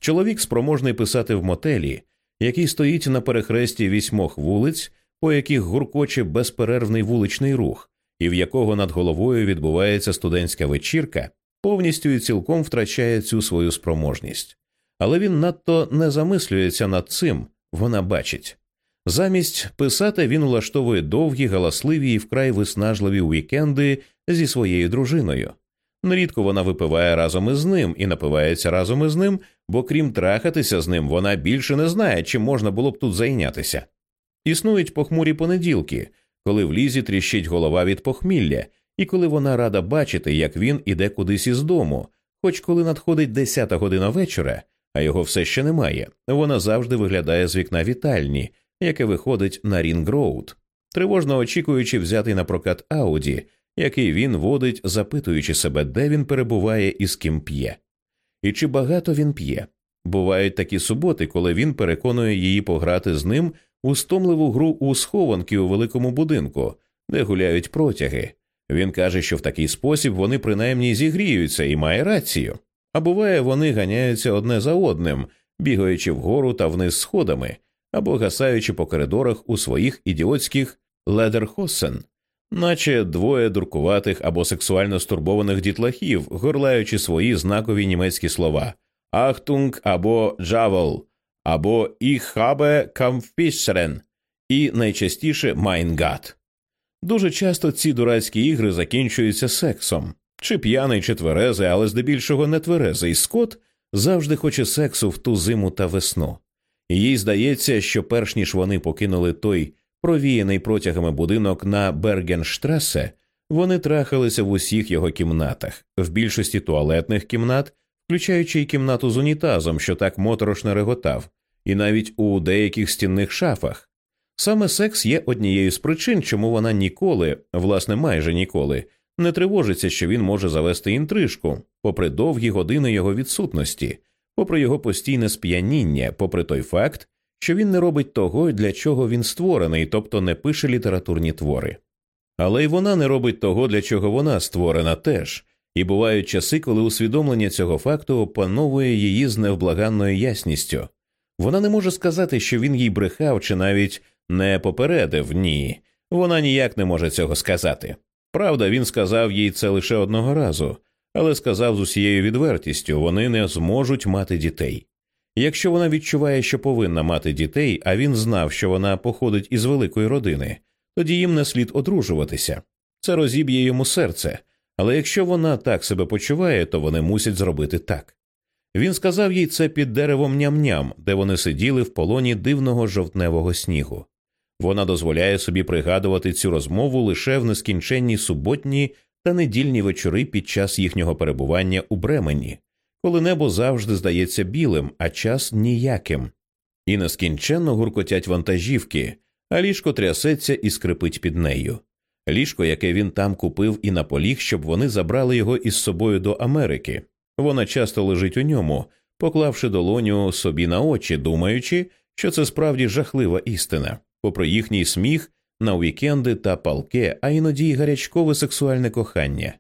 S1: Чоловік спроможний писати в мотелі, який стоїть на перехресті вісьмох вулиць, по яких гуркоче безперервний вуличний рух, і в якого над головою відбувається студентська вечірка, повністю і цілком втрачає цю свою спроможність. Але він надто не замислюється над цим, вона бачить. Замість писати він улаштовує довгі, галасливі і вкрай виснажливі уікенди зі своєю дружиною. Нерідко вона випиває разом із ним і напивається разом із ним, бо крім трахатися з ним, вона більше не знає, чим можна було б тут зайнятися. Існують похмурі понеділки, коли в лізі тріщить голова від похмілля, і коли вона рада бачити, як він іде кудись із дому, хоч коли надходить десята година вечора, а його все ще немає, вона завжди виглядає з вікна вітальні, яке виходить на Рінг-Роуд, тривожно очікуючи взяти на прокат Ауді, який він водить, запитуючи себе, де він перебуває і з ким п'є. І чи багато він п'є. Бувають такі суботи, коли він переконує її пограти з ним у стомливу гру у схованки у великому будинку, де гуляють протяги. Він каже, що в такий спосіб вони принаймні зігріються і має рацію. А буває, вони ганяються одне за одним, бігаючи вгору та вниз сходами, або гасаючи по коридорах у своїх ідіотських ледерхосен, наче двоє дуркуватих або сексуально стурбованих дітлахів, горлаючи свої знакові німецькі слова Ахтунг або Джавел, або «Ich habe Kampfpischeren» і найчастіше «Mein Gott». Дуже часто ці дурацькі ігри закінчуються сексом. Чи п'яний, чи тверезий, але здебільшого не тверезий Скот завжди хоче сексу в ту зиму та весну. Їй здається, що перш ніж вони покинули той провіяний протягами будинок на Бергенштрасе, вони трахалися в усіх його кімнатах, в більшості туалетних кімнат, включаючи й кімнату з унітазом, що так моторошно реготав, і навіть у деяких стінних шафах. Саме секс є однією з причин, чому вона ніколи, власне, майже ніколи, не тривожиться, що він може завести інтрижку, попри довгі години його відсутності, попри його постійне сп'яніння, попри той факт, що він не робить того, для чого він створений, тобто не пише літературні твори. Але й вона не робить того, для чого вона створена теж, і бувають часи, коли усвідомлення цього факту опановує її з невблаганною ясністю. Вона не може сказати, що він їй брехав чи навіть не попередив ні, вона ніяк не може цього сказати. Правда, він сказав їй це лише одного разу, але сказав з усією відвертістю вони не зможуть мати дітей. Якщо вона відчуває, що повинна мати дітей, а він знав, що вона походить із великої родини, тоді їм не слід одружуватися. Це розіб'є йому серце, але якщо вона так себе почуває, то вони мусять зробити так. Він сказав їй це під деревом ням-ням, де вони сиділи в полоні дивного жовтневого снігу. Вона дозволяє собі пригадувати цю розмову лише в нескінченні суботні та недільні вечори під час їхнього перебування у Бремені, коли небо завжди здається білим, а час ніяким, і нескінченно гуркотять вантажівки, а ліжко трясеться і скрипить під нею. Ліжко, яке він там купив і наполіг, щоб вони забрали його із собою до Америки. Вона часто лежить у ньому, поклавши долоню собі на очі, думаючи, що це справді жахлива істина, попри їхній сміх на вікенди та палке, а іноді й гарячкове сексуальне кохання.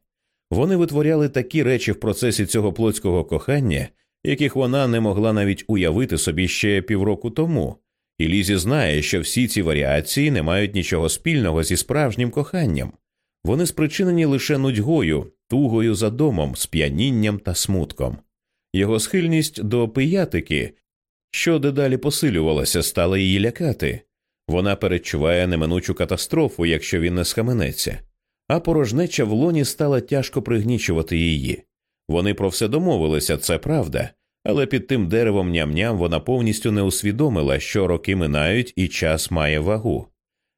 S1: Вони витворяли такі речі в процесі цього плотського кохання, яких вона не могла навіть уявити собі ще півроку тому, і Лізі знає, що всі ці варіації не мають нічого спільного зі справжнім коханням. Вони спричинені лише нудьгою, тугою за домом, сп'янінням та смутком. Його схильність до пиятики, що дедалі посилювалася, стала її лякати. Вона передчуває неминучу катастрофу, якщо він не схаменеться, а порожнеча в лоні стала тяжко пригнічувати її. Вони про все домовилися, це правда, але під тим деревом ням-ням вона повністю не усвідомила, що роки минають і час має вагу.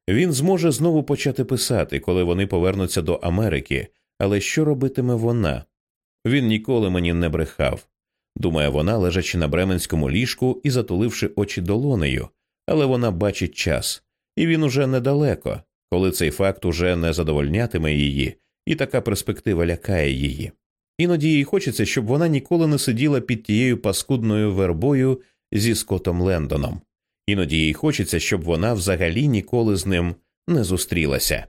S1: Він зможе знову почати писати, коли вони повернуться до Америки, але що робитиме вона? Він ніколи мені не брехав, думає вона, лежачи на бременському ліжку і затуливши очі долонею, але вона бачить час, і він уже недалеко, коли цей факт уже не задовольнятиме її, і така перспектива лякає її. Іноді їй хочеться, щоб вона ніколи не сиділа під тією паскудною вербою зі Скотом Лендоном. Іноді їй хочеться, щоб вона взагалі ніколи з ним не зустрілася.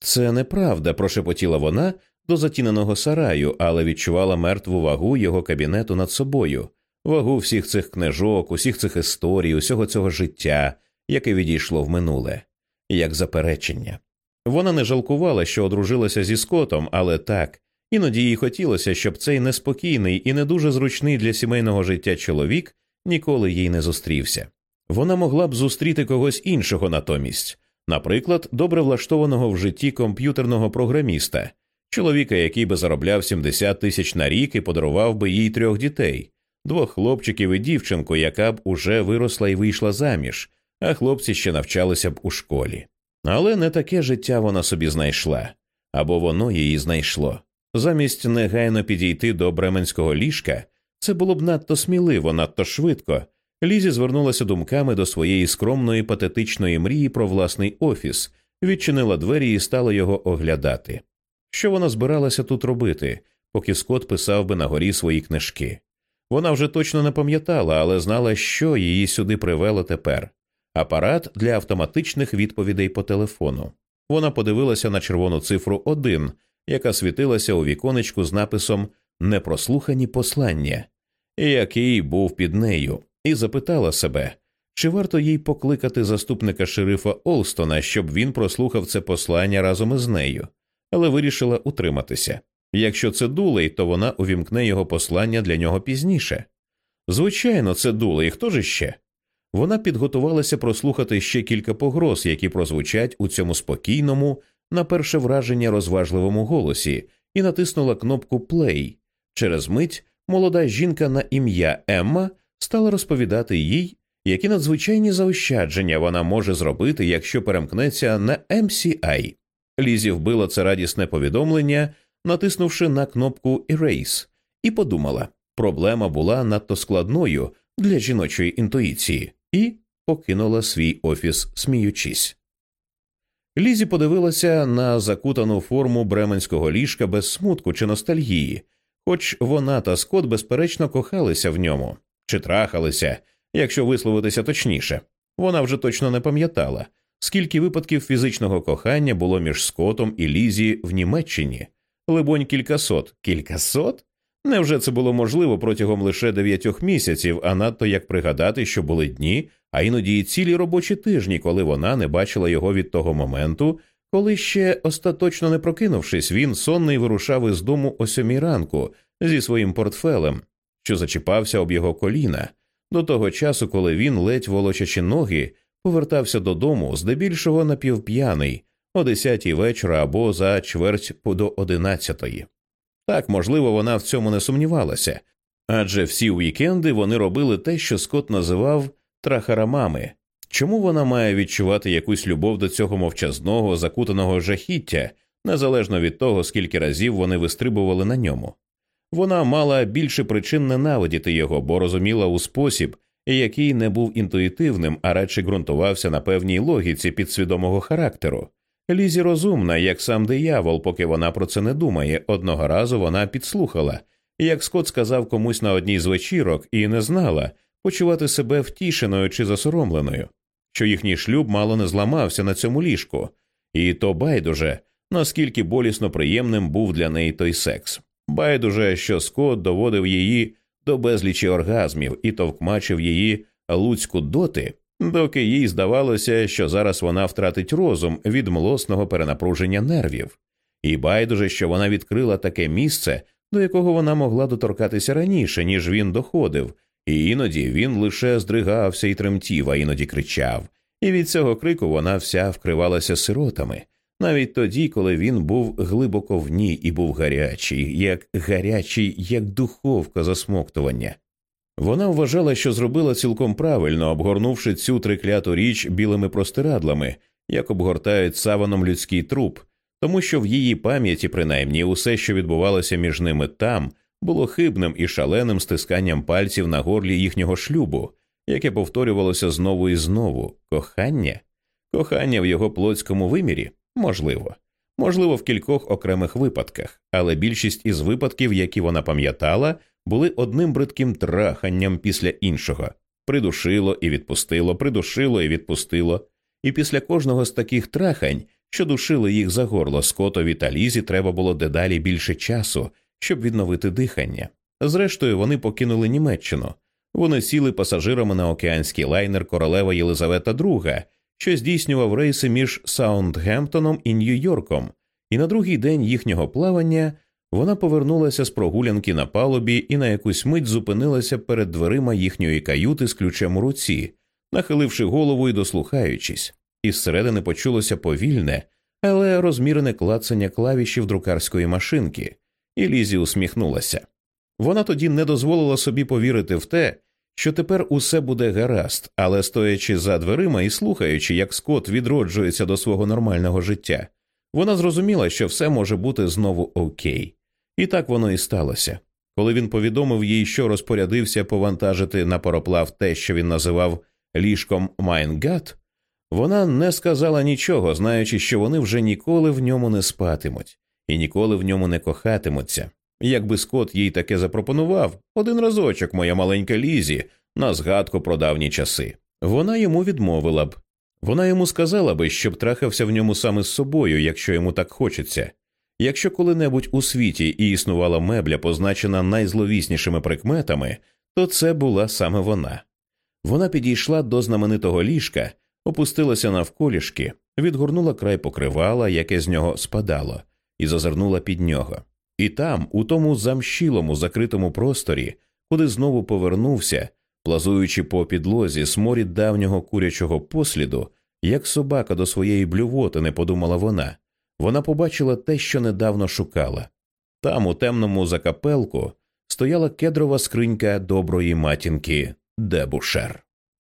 S1: Це неправда, прошепотіла вона до затіненого сараю, але відчувала мертву вагу його кабінету над собою, вагу всіх цих книжок, усіх цих історій, усього цього життя, яке відійшло в минуле, як заперечення. Вона не жалкувала, що одружилася зі скотом, але так, іноді їй хотілося, щоб цей неспокійний і не дуже зручний для сімейного життя чоловік ніколи їй не зустрівся. Вона могла б зустріти когось іншого натомість, наприклад, добре влаштованого в житті комп'ютерного програміста, чоловіка, який би заробляв 70 тисяч на рік і подарував би їй трьох дітей, двох хлопчиків і дівчинку, яка б уже виросла і вийшла заміж, а хлопці ще навчалися б у школі. Але не таке життя вона собі знайшла або воно її знайшло. Замість негайно підійти до бременського ліжка, це було б надто сміливо, надто швидко. Лізі звернулася думками до своєї скромної патетичної мрії про власний офіс, відчинила двері і стала його оглядати. Що вона збиралася тут робити, поки Скот писав би на горі свої книжки? Вона вже точно не пам'ятала, але знала, що її сюди привело тепер апарат для автоматичних відповідей по телефону. Вона подивилася на червону цифру 1, яка світилася у віконечку з написом Непрослухані послання, який був під нею, і запитала себе, чи варто їй покликати заступника шерифа Олстона, щоб він прослухав це послання разом із нею, але вирішила утриматися. Якщо це дулей, то вона увімкне його послання для нього пізніше. Звичайно, це дулей, хто ж іще? Вона підготувалася прослухати ще кілька погроз, які прозвучать у цьому спокійному, на перше враження розважливому голосі і натиснула кнопку плей. Через мить молода жінка на ім'я Емма стала розповідати їй, які надзвичайні заощадження вона може зробити, якщо перемкнеться на MCI. Лізі вбила це радісне повідомлення, натиснувши на кнопку Erase, і подумала, проблема була надто складною для жіночої інтуїції, і покинула свій офіс, сміючись. Лізі подивилася на закутану форму бременського ліжка без смутку чи ностальгії, хоч вона та Скот безперечно кохалися в ньому чи трахалися, якщо висловитися точніше. Вона вже точно не пам'ятала, скільки випадків фізичного кохання було між Скотом і Лізі в Німеччині. Либонь, кількасот. Кількасот? Невже це було можливо протягом лише дев'ятьох місяців, а надто як пригадати, що були дні, а іноді й цілі робочі тижні, коли вона не бачила його від того моменту, коли ще остаточно не прокинувшись, він сонний вирушав із дому о сьомій ранку зі своїм портфелем, що зачіпався об його коліна, до того часу, коли він, ледь волочачи ноги, повертався додому, здебільшого напівп'яний, о десятій вечора або за чверть до одинадцятої. Так, можливо, вона в цьому не сумнівалася, адже всі вікенди вони робили те, що Скот називав трахарамами. Чому вона має відчувати якусь любов до цього мовчазного, закутаного жахіття, незалежно від того, скільки разів вони вистрибували на ньому? Вона мала більше причин ненавидіти його, бо розуміла у спосіб, який не був інтуїтивним, а радше ґрунтувався на певній логіці підсвідомого характеру. Лізі розумна, як сам диявол, поки вона про це не думає. Одного разу вона підслухала, як Скот сказав комусь на одній з вечірок, і не знала почувати себе втішеною чи засоромленою, що їхній шлюб мало не зламався на цьому ліжку, і то байдуже, наскільки болісно приємним був для неї той секс. Байдуже, що Скот доводив її до безлічі оргазмів і товкмачив її луцьку доти, доки їй здавалося, що зараз вона втратить розум від млосного перенапруження нервів, і байдуже, що вона відкрила таке місце, до якого вона могла доторкатися раніше, ніж він доходив, і іноді він лише здригався і тремтів, а іноді кричав, і від цього крику вона вся вкривалася сиротами. Навіть тоді, коли він був глибоко в ній і був гарячий, як гарячий, як духовка засмоктування. Вона вважала, що зробила цілком правильно, обгорнувши цю трикляту річ білими простирадлами, як обгортають саваном людський труп, тому що в її пам'яті, принаймні, усе, що відбувалося між ними там, було хибним і шаленим стисканням пальців на горлі їхнього шлюбу, яке повторювалося знову і знову. Кохання, кохання в його плотському вимірі? Можливо. Можливо, в кількох окремих випадках, але більшість із випадків, які вона пам'ятала, були одним бридким траханням після іншого придушило і відпустило, придушило і відпустило. І після кожного з таких трахань, що душили їх за горло скотові та лізі, треба було дедалі більше часу, щоб відновити дихання. Зрештою, вони покинули Німеччину. Вони сіли пасажирами на океанський лайнер королева Єлизавета II, що здійснював рейси між Саундгемптоном і Нью-Йорком, і на другий день їхнього плавання вона повернулася з прогулянки на палубі і на якусь мить зупинилася перед дверима їхньої каюти з ключем у руці, нахиливши голову і дослухаючись, і зсередини почулося повільне, але розмірене клацання клавішів друкарської машинки, і Лізі усміхнулася. Вона тоді не дозволила собі повірити в те, що тепер усе буде гаразд, але стоячи за дверима і слухаючи, як Скот відроджується до свого нормального життя, вона зрозуміла, що все може бути знову окей. І так воно і сталося. Коли він повідомив їй, що розпорядився повантажити на пароплав те, що він називав ліжком mein Gott, вона не сказала нічого, знаючи, що вони вже ніколи в ньому не спатимуть і ніколи в ньому не кохатимуться. Якби Скот їй таке запропонував один разочок, моя маленька Лізі, на згадку про давні часи, вона йому відмовила б. Вона йому сказала би, щоб трахався в ньому сам із собою, якщо йому так хочеться. Якщо коли-небудь у світі і існувала мебля, позначена найзловіснішими прикметами, то це була саме вона. Вона підійшла до знаменитого ліжка, опустилася навколішки, відгорнула край покривала, яке з нього спадало, і зазирнула під нього. І там, у тому замщілому закритому просторі, куди знову повернувся, плазуючи по підлозі сморід давнього курячого посліду, як собака до своєї блювоти, не подумала вона, вона побачила те, що недавно шукала. Там, у темному закапелку, стояла кедрова скринька доброї матінки Дебушер.